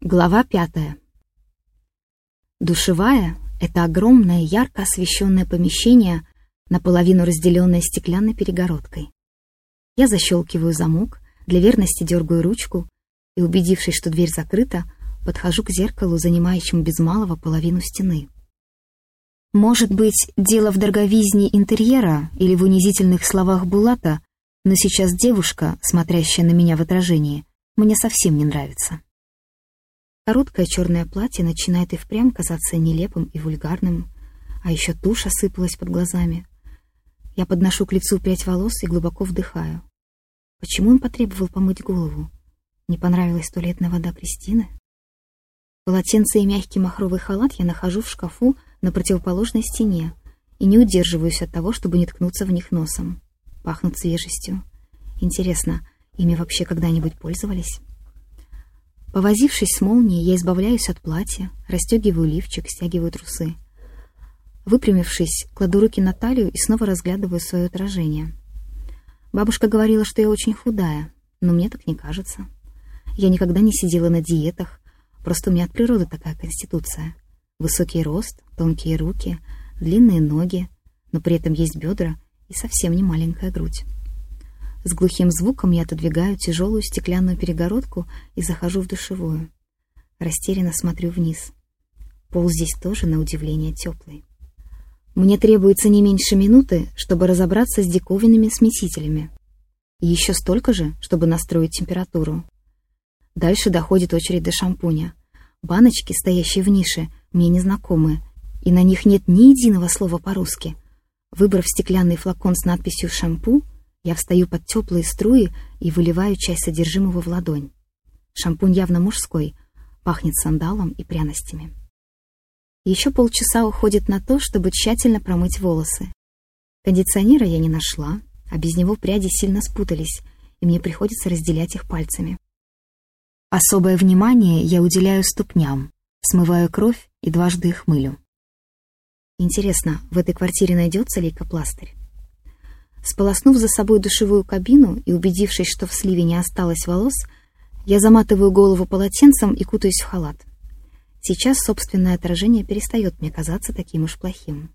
Глава пятая. Душевая — это огромное, ярко освещенное помещение, наполовину разделенное стеклянной перегородкой. Я защелкиваю замок, для верности дергаю ручку и, убедившись, что дверь закрыта, подхожу к зеркалу, занимающему без малого половину стены. Может быть, дело в дороговизне интерьера или в унизительных словах Булата, но сейчас девушка, смотрящая на меня в отражении, мне совсем не нравится. Короткое черное платье начинает и впрямь казаться нелепым и вульгарным, а еще тушь осыпалась под глазами. Я подношу к лицу прядь волос и глубоко вдыхаю. Почему он потребовал помыть голову? Не понравилась туалетная вода Кристины? Полотенце и мягкий махровый халат я нахожу в шкафу на противоположной стене и не удерживаюсь от того, чтобы не ткнуться в них носом. Пахнут свежестью. Интересно, ими вообще когда-нибудь пользовались? Повозившись с молнией, я избавляюсь от платья, расстегиваю лифчик, стягиваю трусы. Выпрямившись, кладу руки на талию и снова разглядываю свое отражение. Бабушка говорила, что я очень худая, но мне так не кажется. Я никогда не сидела на диетах, просто у меня от природы такая конституция. Высокий рост, тонкие руки, длинные ноги, но при этом есть бедра и совсем не маленькая грудь. С глухим звуком я отодвигаю тяжелую стеклянную перегородку и захожу в душевую. Растерянно смотрю вниз. Пол здесь тоже, на удивление, теплый. Мне требуется не меньше минуты, чтобы разобраться с диковинными смесителями. И еще столько же, чтобы настроить температуру. Дальше доходит очередь до шампуня. Баночки, стоящие в нише, мне незнакомы, и на них нет ни единого слова по-русски. Выбрав стеклянный флакон с надписью «шампу», я встаю под теплые струи и выливаю часть содержимого в ладонь. Шампунь явно мужской, пахнет сандалом и пряностями. Еще полчаса уходит на то, чтобы тщательно промыть волосы. Кондиционера я не нашла, а без него пряди сильно спутались, и мне приходится разделять их пальцами. Особое внимание я уделяю ступням, смываю кровь и дважды их мылю. Интересно, в этой квартире найдется лейкопластырь? Сполоснув за собой душевую кабину и убедившись, что в сливе не осталось волос, я заматываю голову полотенцем и кутаюсь в халат. Сейчас собственное отражение перестает мне казаться таким уж плохим.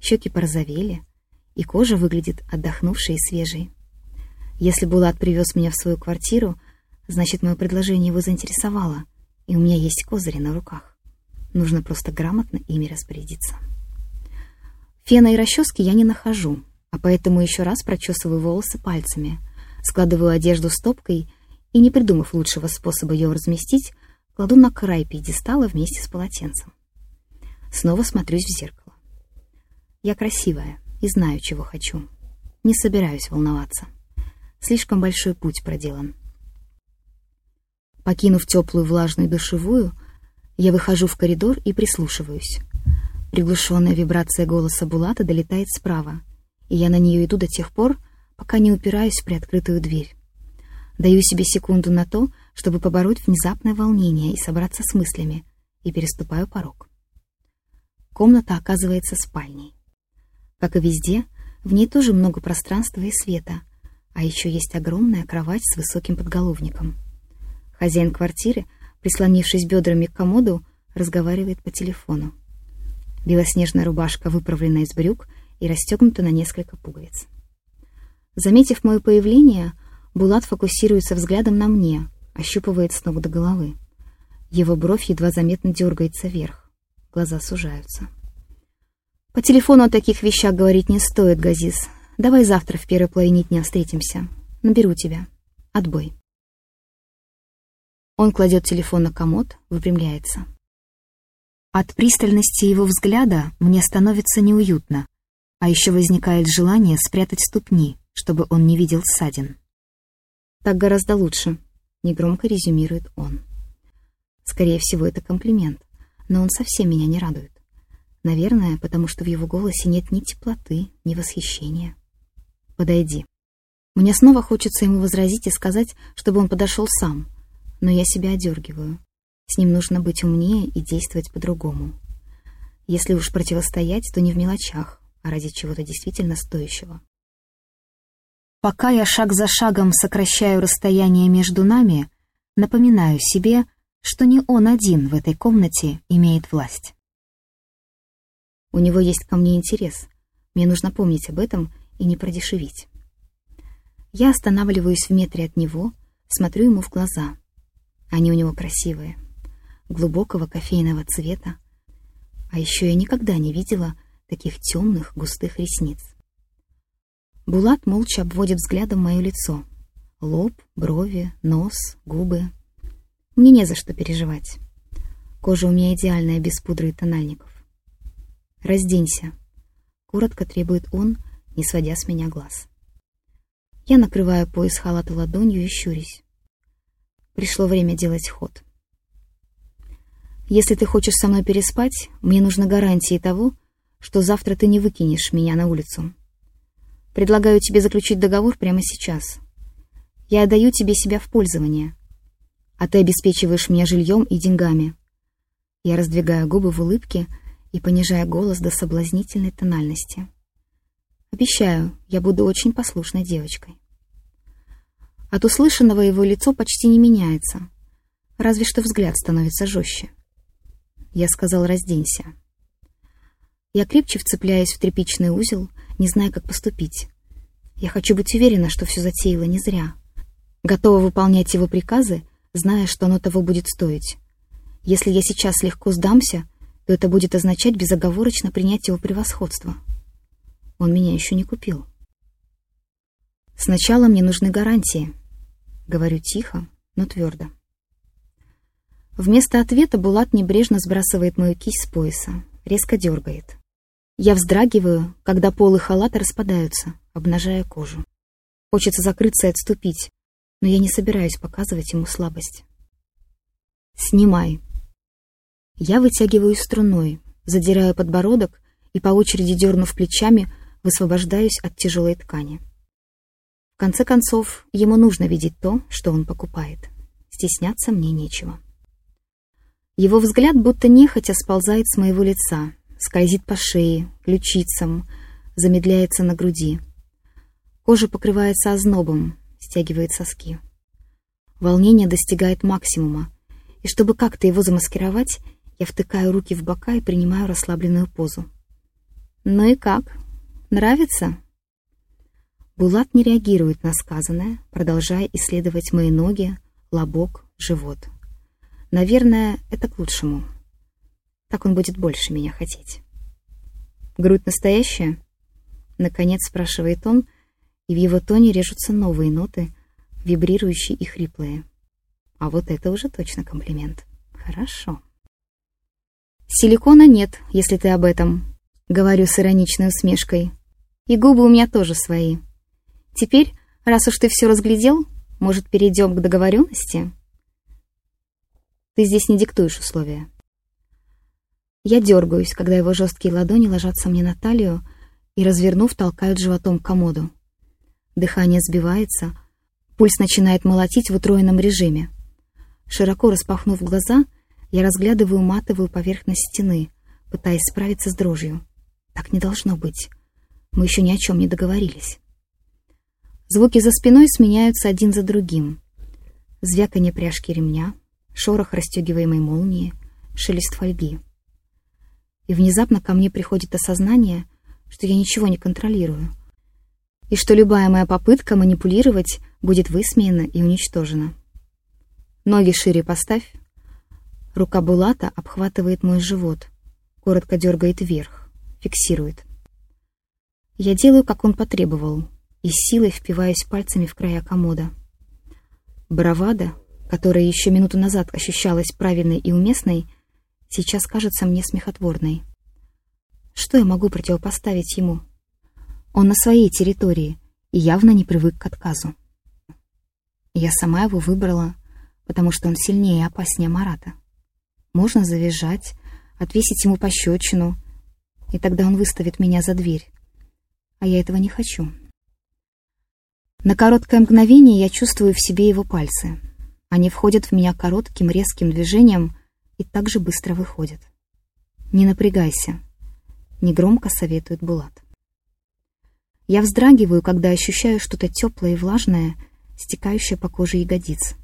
Щеки порозовели, и кожа выглядит отдохнувшей и свежей. Если Булат привез меня в свою квартиру, значит, мое предложение его заинтересовало, и у меня есть козыри на руках. Нужно просто грамотно ими распорядиться. Фена и расчески я не нахожу, а поэтому еще раз прочесываю волосы пальцами, складываю одежду стопкой и, не придумав лучшего способа ее разместить, кладу на край пьедестала вместе с полотенцем. Снова смотрюсь в зеркало. Я красивая и знаю, чего хочу. Не собираюсь волноваться. Слишком большой путь проделан. Покинув теплую влажную душевую, я выхожу в коридор и прислушиваюсь. Приглушенная вибрация голоса Булата долетает справа — и я на нее иду до тех пор, пока не упираюсь в приоткрытую дверь. Даю себе секунду на то, чтобы побороть внезапное волнение и собраться с мыслями, и переступаю порог. Комната оказывается спальней. Как и везде, в ней тоже много пространства и света, а еще есть огромная кровать с высоким подголовником. Хозяин квартиры, прислонившись бедрами к комоду, разговаривает по телефону. Белоснежная рубашка выправлена из брюк — и расстегнута на несколько пуговиц. Заметив мое появление, Булат фокусируется взглядом на мне, ощупывает с ног до головы. Его бровь едва заметно дергается вверх. Глаза сужаются. «По телефону о таких вещах говорить не стоит, Газис. Давай завтра в первой половине дня встретимся. Наберу тебя. Отбой». Он кладет телефон на комод, выпрямляется. От пристальности его взгляда мне становится неуютно, а еще возникает желание спрятать ступни, чтобы он не видел ссадин. «Так гораздо лучше», — негромко резюмирует он. Скорее всего, это комплимент, но он совсем меня не радует. Наверное, потому что в его голосе нет ни теплоты, ни восхищения. «Подойди». Мне снова хочется ему возразить и сказать, чтобы он подошел сам, но я себя одергиваю. С ним нужно быть умнее и действовать по-другому. Если уж противостоять, то не в мелочах, а ради чего-то действительно стоящего. Пока я шаг за шагом сокращаю расстояние между нами, напоминаю себе, что не он один в этой комнате имеет власть. У него есть ко мне интерес. Мне нужно помнить об этом и не продешевить. Я останавливаюсь в метре от него, смотрю ему в глаза. Они у него красивые, глубокого кофейного цвета. А еще я никогда не видела таких темных, густых ресниц. Булат молча обводит взглядом мое лицо. Лоб, брови, нос, губы. Мне не за что переживать. Кожа у меня идеальная, без пудры и тональников. «Разденься», — коротко требует он, не сводя с меня глаз. Я накрываю пояс халата ладонью и щурюсь. Пришло время делать ход. Если ты хочешь со мной переспать, мне нужны гарантии того, что завтра ты не выкинешь меня на улицу. Предлагаю тебе заключить договор прямо сейчас. Я отдаю тебе себя в пользование, а ты обеспечиваешь меня жильем и деньгами. Я раздвигаю губы в улыбке и понижая голос до соблазнительной тональности. Обещаю, я буду очень послушной девочкой. От услышанного его лицо почти не меняется, разве что взгляд становится жестче. Я сказал «разденься». Я крепче вцепляюсь в тряпичный узел, не зная, как поступить. Я хочу быть уверена, что все затеяла не зря. Готова выполнять его приказы, зная, что оно того будет стоить. Если я сейчас легко сдамся, то это будет означать безоговорочно принять его превосходство. Он меня еще не купил. Сначала мне нужны гарантии. Говорю тихо, но твердо. Вместо ответа Булат небрежно сбрасывает мою кисть с пояса, резко дергает. Я вздрагиваю, когда полы халата распадаются, обнажая кожу. Хочется закрыться и отступить, но я не собираюсь показывать ему слабость. «Снимай». Я вытягиваю струной, задираю подбородок и, по очереди дернув плечами, высвобождаюсь от тяжелой ткани. В конце концов, ему нужно видеть то, что он покупает. Стесняться мне нечего. Его взгляд будто нехотя сползает с моего лица, скользит по шее, ключицам, замедляется на груди. Кожа покрывается ознобом, стягивает соски. Волнение достигает максимума, и чтобы как-то его замаскировать, я втыкаю руки в бока и принимаю расслабленную позу. «Ну и как?» Нравится?» Булат не реагирует на сказанное, продолжая исследовать мои ноги, лобок, живот. Наверное, это к лучшему. Так он будет больше меня хотеть. «Грудь настоящая?» Наконец спрашивает он, и в его тоне режутся новые ноты, вибрирующие и хриплые. А вот это уже точно комплимент. Хорошо. «Силикона нет, если ты об этом», — говорю с ироничной усмешкой. И губы у меня тоже свои. Теперь, раз уж ты все разглядел, может, перейдем к договоренности? Ты здесь не диктуешь условия. Я дергаюсь, когда его жесткие ладони ложатся мне на талию и, развернув, толкают животом комоду. Дыхание сбивается, пульс начинает молотить в утроенном режиме. Широко распахнув глаза, я разглядываю матовую поверхность стены, пытаясь справиться с дрожью. Так не должно быть. Мы еще ни о чем не договорились. Звуки за спиной сменяются один за другим. Звяканье пряжки ремня, шорох расстегиваемой молнии, шелест фольги. И внезапно ко мне приходит осознание, что я ничего не контролирую, и что любая моя попытка манипулировать будет высмеяна и уничтожена. Ноги шире поставь. Рука Булата обхватывает мой живот, коротко дергает вверх, фиксирует. Я делаю, как он потребовал, и силой впиваюсь пальцами в края комода. Бравада, которая еще минуту назад ощущалась правильной и уместной, сейчас кажется мне смехотворной. Что я могу противопоставить ему? Он на своей территории и явно не привык к отказу. Я сама его выбрала, потому что он сильнее и опаснее Марата. Можно завизжать, отвесить ему пощечину, и тогда он выставит меня за дверь а я этого не хочу. На короткое мгновение я чувствую в себе его пальцы. Они входят в меня коротким резким движением и так же быстро выходят. «Не напрягайся», — негромко советует Булат. Я вздрагиваю, когда ощущаю что-то теплое и влажное, стекающее по коже ягодиц.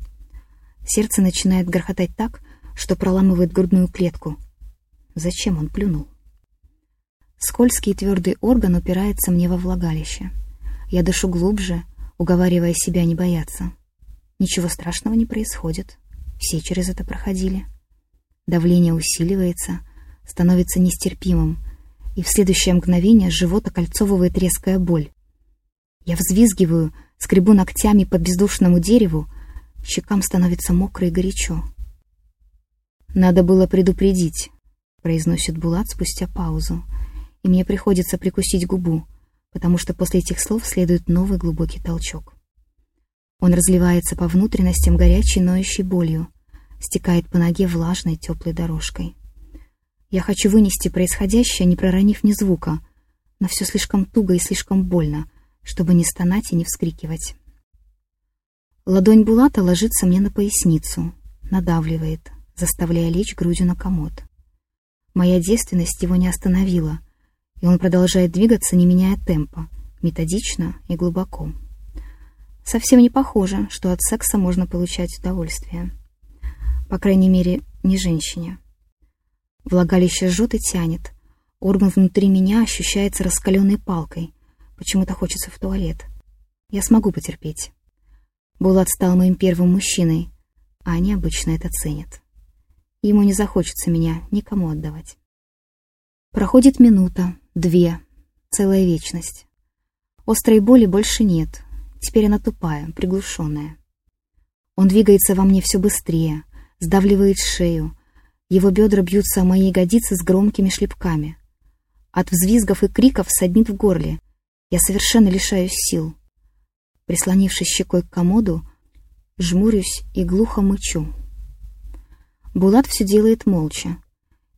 Сердце начинает грохотать так, что проламывает грудную клетку. Зачем он плюнул? Скользкий и твердый орган упирается мне во влагалище. Я дышу глубже, уговаривая себя не бояться. Ничего страшного не происходит. Все через это проходили. Давление усиливается, становится нестерпимым, и в следующее мгновение живот окольцовывает резкая боль. Я взвизгиваю, скребу ногтями по бездушному дереву, щекам становится мокро и горячо. «Надо было предупредить», — произносит Булат спустя паузу, и мне приходится прикусить губу, потому что после этих слов следует новый глубокий толчок. Он разливается по внутренностям горячей ноющей болью, стекает по ноге влажной теплой дорожкой. Я хочу вынести происходящее, не проронив ни звука, но все слишком туго и слишком больно, чтобы не стонать и не вскрикивать. Ладонь Булата ложится мне на поясницу, надавливает, заставляя лечь грудью на комод. Моя девственность его не остановила, и он продолжает двигаться, не меняя темпа, методично и глубоко. Совсем не похоже, что от секса можно получать удовольствие. По крайней мере, не женщине. Влагалище жжет и тянет. Орган внутри меня ощущается раскаленной палкой. Почему-то хочется в туалет. Я смогу потерпеть. Булат стал моим первым мужчиной, а они обычно это ценят. Ему не захочется меня никому отдавать. Проходит минута, две, целая вечность. Острой боли больше нет, Теперь она тупая, приглушенная. Он двигается во мне все быстрее, сдавливает шею. Его бедра бьются о мои ягодицы с громкими шлепками. От взвизгов и криков саднит в горле. Я совершенно лишаюсь сил. Прислонившись щекой к комоду, жмурюсь и глухо мычу. Булат все делает молча.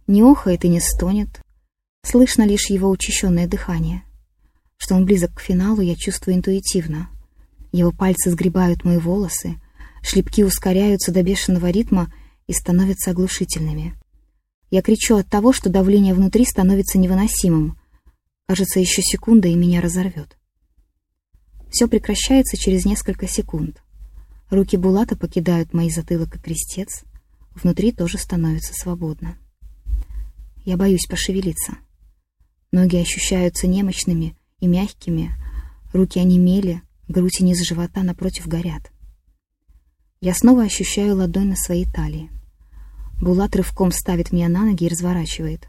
Не охает и не стонет. Слышно лишь его учащенное дыхание. Что он близок к финалу, я чувствую интуитивно — его пальцы сгребают мои волосы, шлепки ускоряются до бешеного ритма и становятся оглушительными. Я кричу от того, что давление внутри становится невыносимым. Кажется, еще секунда, и меня разорвет. Все прекращается через несколько секунд. Руки Булата покидают мои затылок и крестец. Внутри тоже становится свободно. Я боюсь пошевелиться. Ноги ощущаются немощными и мягкими, руки онемели, грудь и низ живота напротив горят. Я снова ощущаю ладонь на своей талии. Булат рывком ставит меня на ноги и разворачивает.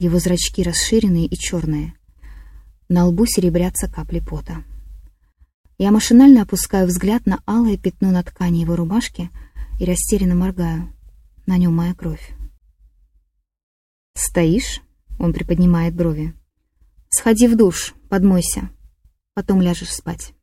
Его зрачки расширенные и черные. На лбу серебрятся капли пота. Я машинально опускаю взгляд на алое пятно на ткани его рубашки и растерянно моргаю. На нем моя кровь. «Стоишь?» — он приподнимает брови. «Сходи в душ, подмойся. Потом ляжешь спать».